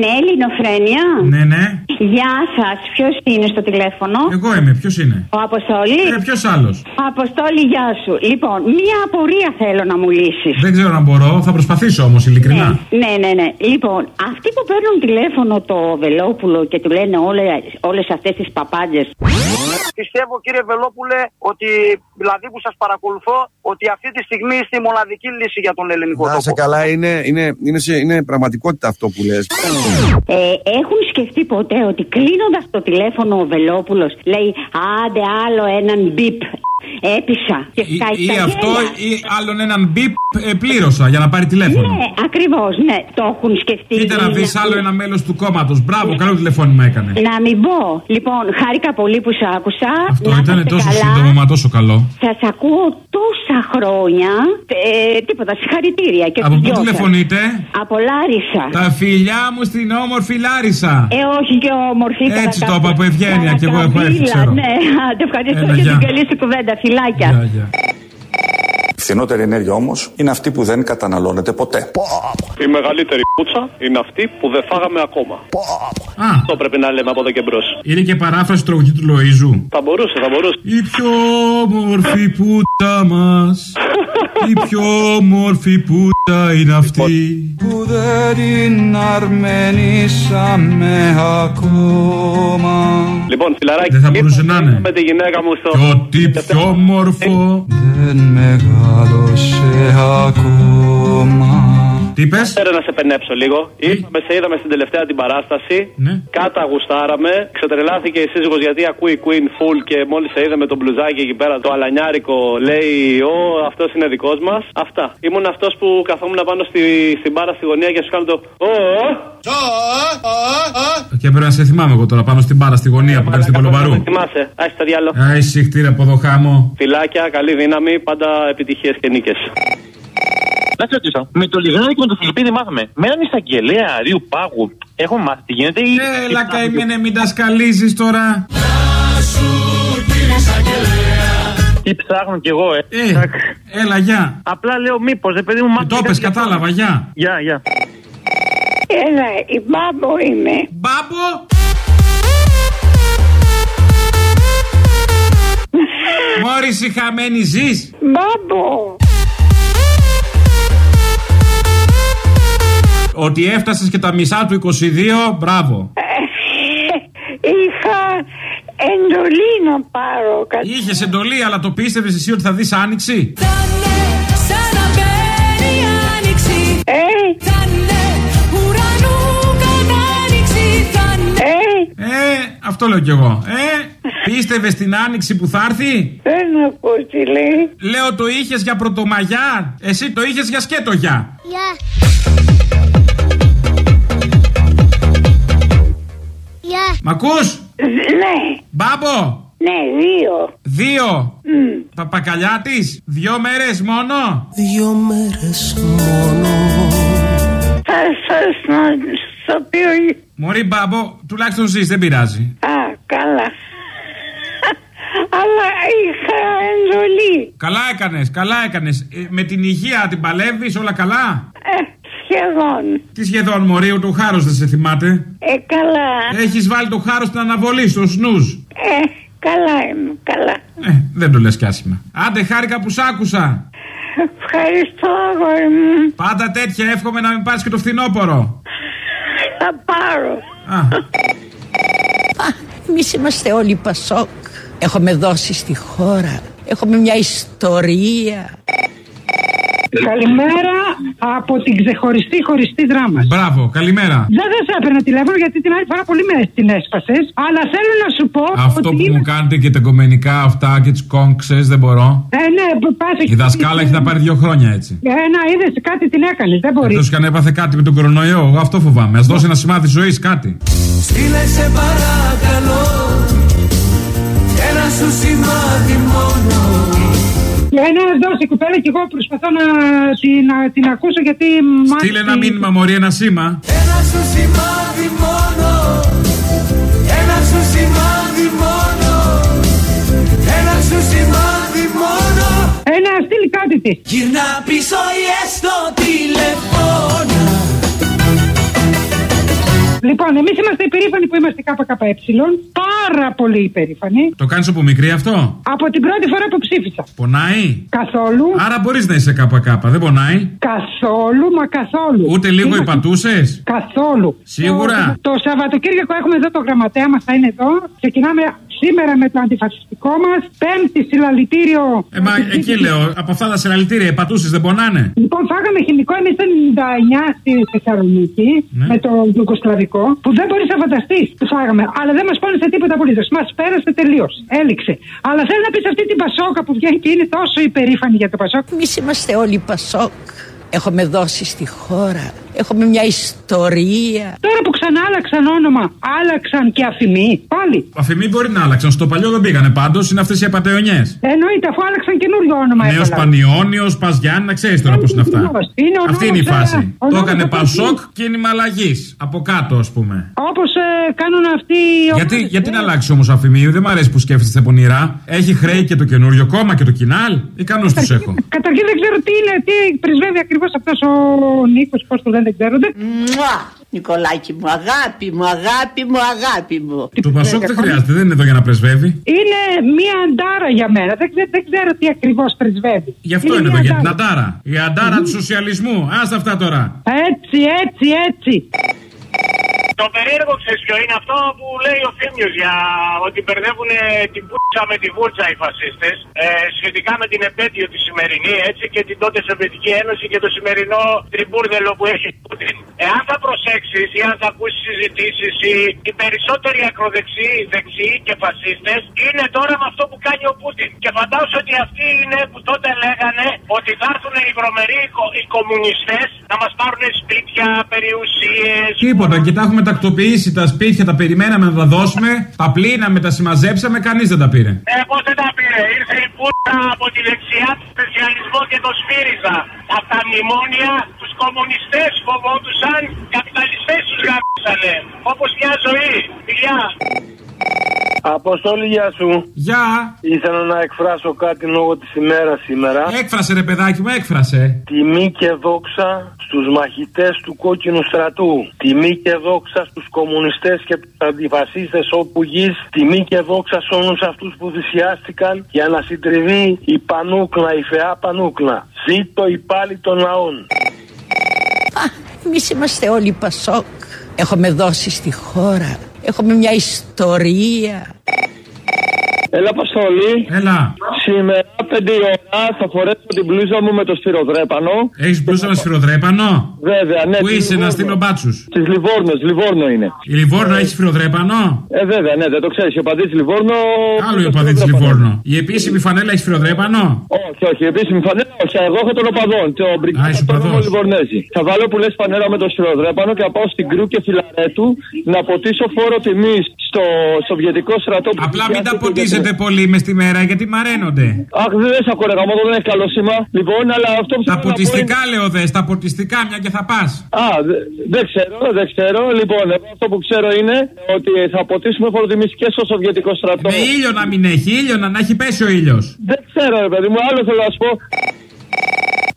Ναι, Ελληνοφρένια. Ναι, ναι. Γεια σας, ποιος είναι στο τηλέφωνο; Εγώ είμαι, ποιος είναι; Ο Αποστόλη. Ε, ποιος άλλος; Αποστόλη, γεια σου. Λοιπόν, μία απορία θέλω να μου λύσεις. Δεν ξέρω αν μπορώ, θα προσπαθήσω όμως ειλικρινά. Ναι, ναι, ναι. Λοιπόν, αυτοί που παίρνουν τηλέφωνο το Βελόπουλο και του λένε όλες αυτές τις παπάντζες. Πιστεύω, κύριε Βελόπουλε, ότι δηλαδή που σας παρακολουθώ, ότι αυτή τη στιγμή είστε η μοναδική λύση για τον ελληνικό τόπο. Να σε καλά, είναι, είναι, είναι, σε, είναι πραγματικότητα αυτό που λες. Ε, έχουν σκεφτεί ποτέ ότι κλείνοντας το τηλέφωνο ο Βελόπουλος λέει Άντε άλλο έναν μπιπ Έπεισα. Και ή, ή αυτό ή άλλον έναν μπιπ ε, πλήρωσα για να πάρει τηλέφωνο. Ναι, ακριβώς, ναι. Το έχουν σκεφτεί. Κοίτα να δεις άλλο ένα μέλος του κόμματος. Μπράβο, καλό τηλεφώνημα έκανε. Να μην πω. Λοιπόν, χάρηκα πολύ που σε άκουσα. Αυτό ήταν τόσο σύντομο, μα τόσο καλό. Σας ακούω τόσα χρόνια. Ε, τίποτα, συγχαρητήρια. Και Από πού τηλεφωνείτε; Από Λάρισα. Τα φιλιά μου στην όμορφη Λάρισα. Ε, όχι και όμορφη. Έτσι το είπα από ευγένεια και εγώ έχω έρθει, ξέρω. Ναι, ευχαριστώ για την καλή σου κουβέντα φυλάκια. Φθηνότερη ενέργεια όμως είναι αυτή που δεν καταναλώνεται ποτέ. Η μεγαλύτερη πούτσα είναι αυτή που δεν φάγαμε ακόμα. Α. Αυτό πρέπει να λέμε από εδώ και μπρος. Είναι και παράφραση τραγουδί του Λοίζου. Θα μπορούσε, θα μπορούσε. Η πιο όμορφη πούτα μας. Η πιο όμορφη πούτα είναι αυτή. Που δεν την αρμενήσαμε ακόμα. Λοιπόν, φιλαράκι, δεν θα μπορούσε να είναι. Με τη γυναίκα μου στο. Και ότι πιο όμορφο. Δεν μεγάλωσε ακόμα. Τι είπες; Θέλω να σε πενέψω λίγο. Ήρθαμε, σε είδαμε στην τελευταία την παράσταση. Ναι. Κάτα γουστάραμε. Ξετρελάθηκε η σύζυγος γιατί ακούει Queen Full και μόλις σε είδαμε τον μπλουζάκι εκεί πέρα το αλανιάρικο λέει Ω, αυτός είναι δικός μας. Αυτά. Ήμουν αυτός που καθόμουν πάνω στη, στην μπάρα στη γωνία και σου κάνω το Ω, Και πρέπει να σε θυμάμαι εγώ τώρα πάνω στην μπάρα στη γωνία που κάνει στην Κολομπαρού. Θυμάσαι. Άχι το διάλογο. Άισι χτύρε από εδώ χάμω. Φιλάκια, καλή δύναμη, πάντα επιτυχίες και νίκες. Να σε ρωτήσω, με το Λιγνάδι και με το Φιλιππίδη μάθαμε. Με έναν εισαγγελέα Αρίου Πάγου έχουμε μάθει τι γίνεται ή. Έλα, καημένε, μην τα σκαλίζεις τώρα. Τι ψάχνω κι εγώ, ε. ε έλα, γεια. Απλά λέω μήπως, ε, παιδί μου, μάθει. Το πες, κατάλαβα, γεια. Γεια, γεια. Έλα, η μπάμπο είμαι. Μπάμπο! Μόρι χαμένη ζεις Μπάμπο Ότι έφτασες και τα μισά του 22, μπράβο. Είχα εντολή να πάρω κάτι. Είχες εντολή, αλλά το πίστευες εσύ ότι θα δεις άνοιξη; Θα σαν να αυτό λέω κι εγώ. Ε, πίστευε στην άνοιξη που θα έρθει; Δεν ακούω τι λέει. Λέω το είχες για πρωτομαγιά; Εσύ το είχες για σκέτογια. Yeah. Yeah. Μ' ακούς; Ναι. Μπάμπο; Ναι, δύο. Δύο. Mm. Παπακαλιά της, δύο μέρες μόνο; Δύο μέρες μόνο. Θα σας να στο πει. Μωρή μπάμπο, τουλάχιστον ζεις, δεν πειράζει. Α, καλά. Αλλά είχα εντολή. Καλά έκανες, καλά έκανες. Ε, με την υγεία την παλεύεις, όλα καλά; Ε, σχεδόν. Τι σχεδόν, Μωρή, ούτε ο χάρο δεν σε θυμάται; Ε, καλά. Έχεις βάλει το χάρο στην αναβολή, στο σνουζ. Ε, καλά είμαι, καλά. Ε, δεν το λες κι άσχημα. Άντε, χάρηκα που σ' άκουσα. Ευχαριστώ, αγόρι μου. Πάντα τέτοια, εύχομαι να μην πάρει και το φθινόπωρο. Θα πάρω. Α. Εμείς είμαστε όλοι Πασόκ. Έχουμε δώσει στη χώρα. Έχουμε μια ιστορία. Καλημέρα από την ξεχωριστή χωριστή δράμα. Μπράβο, καλημέρα. Δεν θα σε έπαιρνα τηλέφωνο γιατί την άλλη φορά πολύ με την έσπασες. Αλλά θέλω να σου πω. Αυτό που μου κάνετε και τα κομμενικά αυτά και τις κόγκσε δεν μπορώ. Ε, ναι, πάθει. Η δασκάλα έχει να πάρει δύο χρόνια έτσι. Ε, να είδες κάτι την έκανες. Δεν μπορείς. Εκτός και αν έπαθε κάτι με τον κορονοϊό. Εγώ αυτό φοβάμαι. Α δώσει ένα σημάδι ζωής κάτι. Στείλε σε παρακαλώ. Ένα σου σημάδι μόνο. Ένα δώσει κουπέλα και εγώ προσπαθώ να την, να την ακούσω γιατί Στείλε ένα μήνυμα, Μωρή, ένα σήμα. Ένα σου σημάδι μόνο. Ένα σου σημάδι μόνο. Ένα σου σημάδι μόνο. Ένα στείλει κάτι της. Γυρνά πίσω ή έστω τηλεφώνα. Λοιπόν, εμείς είμαστε υπερήφανοι που είμαστε ΚΚΕ. Πάρα πολύ υπερήφανοι. Το κάνεις από μικρή αυτό; Από την πρώτη φορά που ψήφισα. Πονάει; Καθόλου. Άρα μπορείς να είσαι ΚΚ. Δεν πονάει; Καθόλου, μα καθόλου. Ούτε λίγο Είμαστε- υπατούσες; Καθόλου. Σίγουρα. Το, το Σαββατοκύριακο έχουμε εδώ το γραμματέα μας, θα είναι εδώ. Ξεκινάμε σήμερα με το αντιφασιστικό μας. Πέμπτη συλλαλητήριο. Ε, μα εκεί λέω, από αυτά τα συλλαλητήρια, υπατούσε δεν πονάνε; Λοιπόν, φάγαμε χημικό εμείς το 99 στη Θεσσαλονίκη Ναι. με το Ιουγκοσλαβικό που δεν μπορείς να φανταστείς. Το φάγαμε. Αλλά δεν μας πόνεσε τίποτα απολύτως. Μας πέρασε τελείως. Έληξε. Αλλά θέλω να πεις αυτή την Πασόκα που βγαίνει και είναι τόσο υπερήφανη για το Πασόκ; Εμείς είμαστε όλοι Πασόκ. Έχουμε δώσει στη χώρα. Έχουμε μια ιστορία. Τώρα που ξανά άλλαξαν όνομα, άλλαξαν και αφημί. Πάλι. Αφημί μπορεί να άλλαξαν. Στο παλιό δεν πήγανε πάντως, είναι αυτές οι απαταιωνιές. Εννοείται, αφού άλλαξαν καινούριο όνομα. Νέος έβαλαν. Πανιόνιος, Παζιάννη, να ξέρεις τώρα πώς είναι αυτά. Είναι ο Αυτή είναι η νόμος, φάση. ε, ο Το νόμος έκανε αυτό Πασόκ κίνημα αλλαγή. Από κάτω, ας πούμε. Όπως κάνουν αυτοί. οι Γιατί, ομάδες, γιατί ε. να αλλάξει όμως αφημί, δεν μου αρέσει που σκέφτεστε πονηρά. Έχει χρέη και το καινούριο κόμμα και το κοινάλ. Ικανού τους έχω. Καταρχήν δεν ξέρω τι είναι, τι πρεσβεύει ακριβώς αυτός ο Νίκος, πώς το λένε, δεν ξέρονται. Μουα! Νικολάκη μου, αγάπη μου, αγάπη μου, αγάπη μου. Του Πασόκ δεν χρειάζεται, δεν είναι εδώ για να πρεσβεύει. Είναι μία αντάρα για μένα. Δεν, ξέ- δεν ξέρω τι ακριβώς πρεσβεύει. Γι' αυτό είναι, μία εδώ, για την αντάρα. αντάρα. Η αντάρα του σοσιαλισμού. Άστα αυτά τώρα. Έτσι, έτσι, έτσι. Το περίεργο ξέρεις ποιο είναι αυτό που λέει ο Θήμιος για ότι μπερδεύουν την πουτσα με τη βούρτσα οι φασίστες ε, σχετικά με την επέτειο τη σημερινή έτσι και την τότε Σοβιετική Ένωση και το σημερινό τριμπούρδελο που έχει η Πούτιν. Εάν θα προσέξεις ή αν θα ακούσεις συζητήσεις οι, οι περισσότεροι ακροδεξιοί, δεξιοί και φασίστες είναι τώρα με αυτό που κάνει ο Πούτιν. Και φαντάζομαι ότι αυτοί είναι που τότε λέγανε ότι θα έρθουν οι βρωμεροί κο- οι κομμουνιστές να μας πάρουν σπίτια, περιουσίες, Τίποτα, και τα έχουμε τακτοποιήσει τα σπίτια, τα περιμέναμε να τα δώσουμε. Τα πλήναμε, τα συμμαζέψαμε, κανείς δεν τα πήρε. Ε, πώς δεν τα πήρε. Ήρθε η πούτα από τη δεξιά του σοσιαλισμό και το σφύριζα. Από τα μνημόνια τους κομμουνιστές φοβόντουσαν, καπιταλιστές τους γάμισανε. Όπως μια ζωή. Φιλιά. Αποστόλη, γεια σου. Γεια! Ήθελα να εκφράσω κάτι λόγω της ημέρας σήμερα. Έκφρασε ρε παιδάκι μου, έκφρασε. Τιμή και δόξα στους μαχητές του κόκκινου στρατού. Τιμή και δόξα στους κομμουνιστές και τους αντιφασίστες όπου γης. Τιμή και δόξα σε όλους αυτούς που θυσιάστηκαν για να συντριβεί η πανούκλα, η φεά πανούκλα. Ζήτω η πάλι των λαών. Α, εμείς είμαστε όλοι Πασόκ. Έχουμε δώσει στη χώρα. Έχουμε μια ιστορία. Έλα, Παστολή. Έλα. Σήμερα, 5 η ώρα, θα φορέσω την μπλούζα μου με το σφυροδρέπανο. Έχεις μπλούζα με σφυροδρέπανο; Βέβαια, ναι. Πού της είσαι, να Λιβόρνου. στείλω μπάτσους. Της Λιβόρνος, Λιβόρνο είναι. Η Λιβόρνο έχει σφυροδρέπανο; Ε, βέβαια, ναι, δεν το ξέρεις. Ο παδί Λιβόρνο. Άλλο η οπαδής της Λιβόρνο. Η επίσημη φανέλα έχει σφυροδρέπανο; Όχι, όχι, επίσημη φανέλα, όχι. Εγώ έχω τον οπαδόν. Το Α, είσαι μπριγκάτο οπαδός. Λιβορνέζη. Θα βάλω που λες φανέλα με το σφυροδρέπανο και θα πάω στην κρού και φιλαρέτου να ποτίσω φόρο τιμής στο Σοβιετικό στρατό που Απλά μην τα θυσιάστηκε ποτίζετε για- πολύ με στη μέρα γιατί μαραίνονται. Αχ, δεν σε ακούω, ρε γαμώτο, δεν έχεις καλό σήμα. Λοιπόν, αλλά αυτό που Τα θέλω να πω είναι- ποτιστικά λέω δες, τα ποτιστικά μια και θα πας. Α, δε- δεν ξέρω, δεν ξέρω. Λοιπόν, εγώ αυτό που ξέρω είναι ότι θα ποτίσουμε φοροτιμή και στο Σοβιετικό στρατό. Με ήλιο να μην έχει, ήλιο να, να έχει πέσει ο ήλιος. Δεν ξέρω, ρε παιδί μου, άλλο θέλω να σου πω.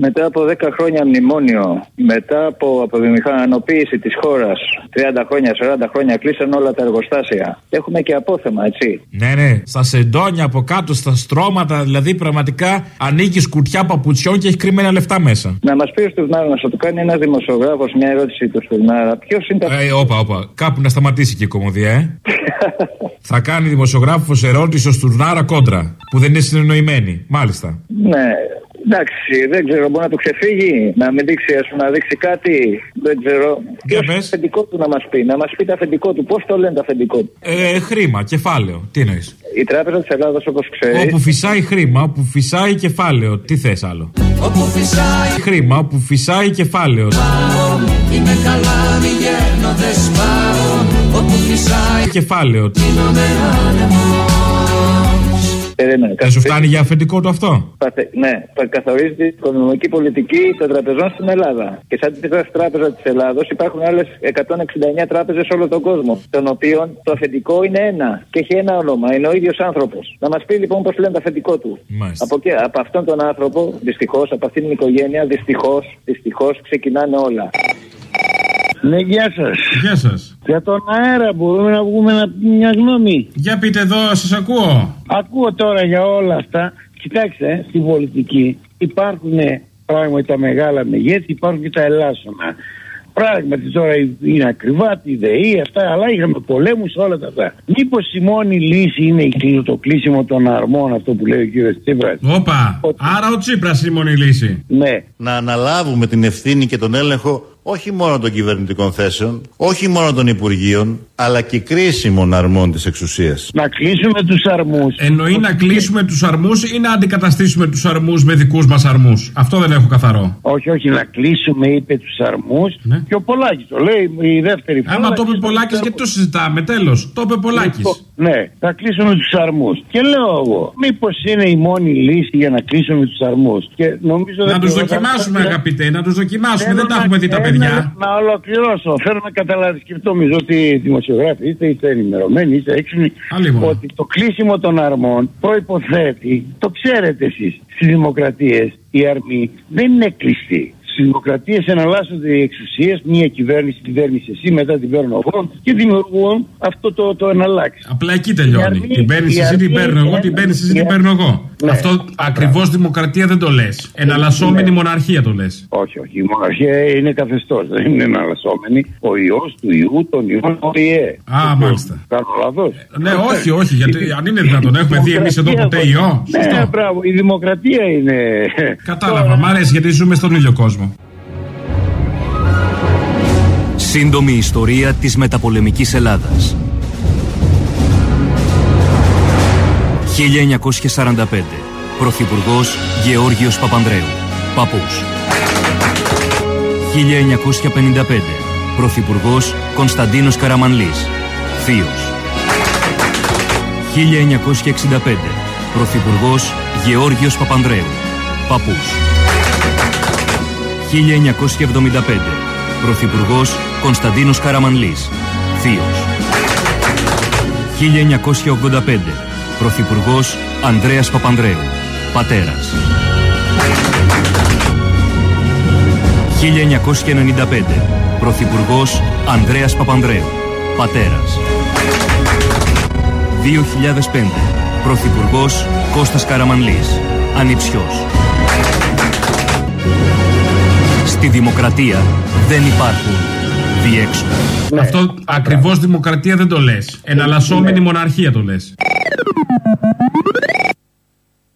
Μετά από 10 χρόνια μνημόνιο, μετά από αποβιομηχανοποίηση της χώρας, 30 χρόνια, 40 χρόνια κλείσαν όλα τα εργοστάσια. Έχουμε και απόθεμα, έτσι. Ναι, ναι. Στα σεντόνια από κάτω, στα στρώματα, δηλαδή πραγματικά ανοίγει σκουτιά παπουτσιών και έχεις κρυμμένα λεφτά μέσα. Να μας πεις ο Στουρνάρα, να σου το κάνει ένας δημοσιογράφος μια ερώτηση του Στουρνάρα. Ποιος είναι τα... Ε, όπα, όπα. Κάπου να σταματήσει και η κομμωδία, ε. θα κάνει δημοσιογράφος ερώτηση ως Τουρνάρα κόντρα. Που δεν είναι συνεννοημένη. Μάλιστα. Ναι, εντάξει, δεν ξέρω, μπορεί να του ξεφύγει, να μην δείξει, ας πούμε, να δείξει κάτι. Δεν ξέρω. Ποιος είναι το αφεντικό του να μας πει, να μας πει το αφεντικό του. Πώς το λένε το αφεντικό του; Ε, χρήμα, κεφάλαιο. Τι εννοείς; Η Τράπεζα της Ελλάδας, όπως ξέρεις, Όπου φυσάει χρήμα, όπου φυσάει κεφάλαιο. Τι θες άλλο; Όπου φυσάει Χρήμα, όπου φυσάει κεφάλαιο. πάω Είμαι καλά πηγαίνω δεν σπάω Όπου φυσάει Κεφάλαιο. γίνομαι άνεμος περίμενε. Δεν σου φτάνει για αφεντικό του αυτό; Παθε- Ναι, θα καθορίζει την οικονομική πολιτική των τραπεζών στην Ελλάδα. Και σαν τη τράπεζα της Ελλάδος υπάρχουν άλλες 169 τράπεζες σε όλο τον κόσμο. Των οποίων το αφεντικό είναι ένα και έχει ένα όνομα. Είναι ο ίδιος άνθρωπος. Να μας πει λοιπόν πώς λένε το αφεντικό του. Μάλιστα. Από, και, από αυτόν τον άνθρωπο, δυστυχώς, από αυτήν την οικογένεια, δυστυχώς, δυστυχώς ξεκινάνε όλα. Ναι, γεια σας. Γεια σας. Για τον αέρα μπορούμε να βγούμε να πούμε μια γνώμη. Για πείτε εδώ, σας ακούω. Ακούω τώρα για όλα αυτά. Κοιτάξτε, στην πολιτική υπάρχουν πράγματι τα μεγάλα μεγέθη, υπάρχουν και τα ελάσσονα. Πράγματι τώρα είναι ακριβά, τη ΔΕΗ, αυτά, αλλά είχαμε πολέμους όλα τα αυτά. Μήπως η μόνη λύση είναι η κλείσιμο- το κλείσιμο των αρμών, αυτό που λέει ο κύριος Τσίπρας; Όπα. Άρα ο Τσίπρας είναι η μόνη λύση. Ναι. Να αναλάβουμε την ευθύνη και τον έλεγχο όχι μόνο των κυβερνητικών θέσεων, όχι μόνο των Υπουργείων, αλλά και κρίσιμων αρμών της εξουσίας. Να κλείσουμε τους αρμούς. Εννοεί να κλείσουμε τους αρμούς ή να αντικαταστήσουμε τους αρμούς με δικούς μας αρμούς; Αυτό δεν έχω καθαρό. Όχι, όχι, να κλείσουμε, είπε τους αρμούς. Και ο Πολάκης το λέει η δεύτερη φορά. Ναι. Άμα το είπε Πολάκης, γιατί το συζητάμε, τέλος. Το είπε Πολάκης. Λοιπόν, Ναι, θα κλείσουμε τους αρμούς. Και λέω εγώ, μήπως είναι η μόνη λύση για να κλείσουμε τους αρμούς. Να τους δοκιμάσουμε, αγαπητέ, να τους δοκιμάσουμε. Δεν τα έχουμε δει τα παιδιά. Να ολοκληρώσω. Θέλω να καταλάβει και αυτό νομίζω ότι δημοσιογράφοι είστε, είστε ενημερωμένοι, είστε έξυπνοι. Ότι το κλείσιμο των αρμών προποθέτει, το ξέρετε εσείς, στις δημοκρατίες η αρμή δεν είναι κλειστή. Στι δημοκρατίες εναλλάσσονται οι εξουσίες, μία κυβέρνηση κυβέρνηση εσύ, μετά την παίρνω εγώ και δημιουργούν αυτό το, το εναλλάξει. Απλά εκεί τελειώνει. Η αρμή- Την παίρνεις η εσύ, την αρμή παίρνω εγώ, είναι- την παίρνεις εσύ, η την αρμή- παίρνω εγώ. Ναι. Αυτό ακριβώς δημοκρατία δεν το λες. Εναλλασσόμενη μοναρχία το λες. Όχι, όχι. Η μοναρχία είναι καθεστώς. Δεν είναι εναλλασσόμενη. Ο ιός του ιού των ιών ΟΗΕ. Α, μάλιστα. Κάνω λάθος. Ναι, όχι, όχι, γιατί αν είναι δυνατόν, έχουμε δει εμείς εδώ ποτέ ιό. Ναι, Σωστό. μπράβο. Η δημοκρατία είναι. Κατάλαβα, μ' αρέσει γιατί ζούμε στον ίδιο κόσμο. Σύντομη ιστορία της μεταπολεμικής Ελλάδας. 1945. Πρωθυπουργός Γεώργιος Παπανδρέου. Παππούς. 1955. Πρωθυπουργός Κωνσταντίνος Καραμανλής. Θείος. 1965. Πρωθυπουργός Γεώργιος Παπανδρέου. Παππούς. 1975. Πρωθυπουργός Κωνσταντίνος Καραμανλής. Θείος. 1985. Πρωθυπουργός Ανδρέας Παπανδρέου. Πατέρας. 1995. Πρωθυπουργός Ανδρέας Παπανδρέου. Πατέρας. 2005. Πρωθυπουργός Κώστας Καραμανλής. Ανιψιός. Στη δημοκρατία δεν υπάρχουν διέξοδα. Αυτό ακριβώς δημοκρατία δεν το λες. Εναλλασσόμενη μοναρχία το λες.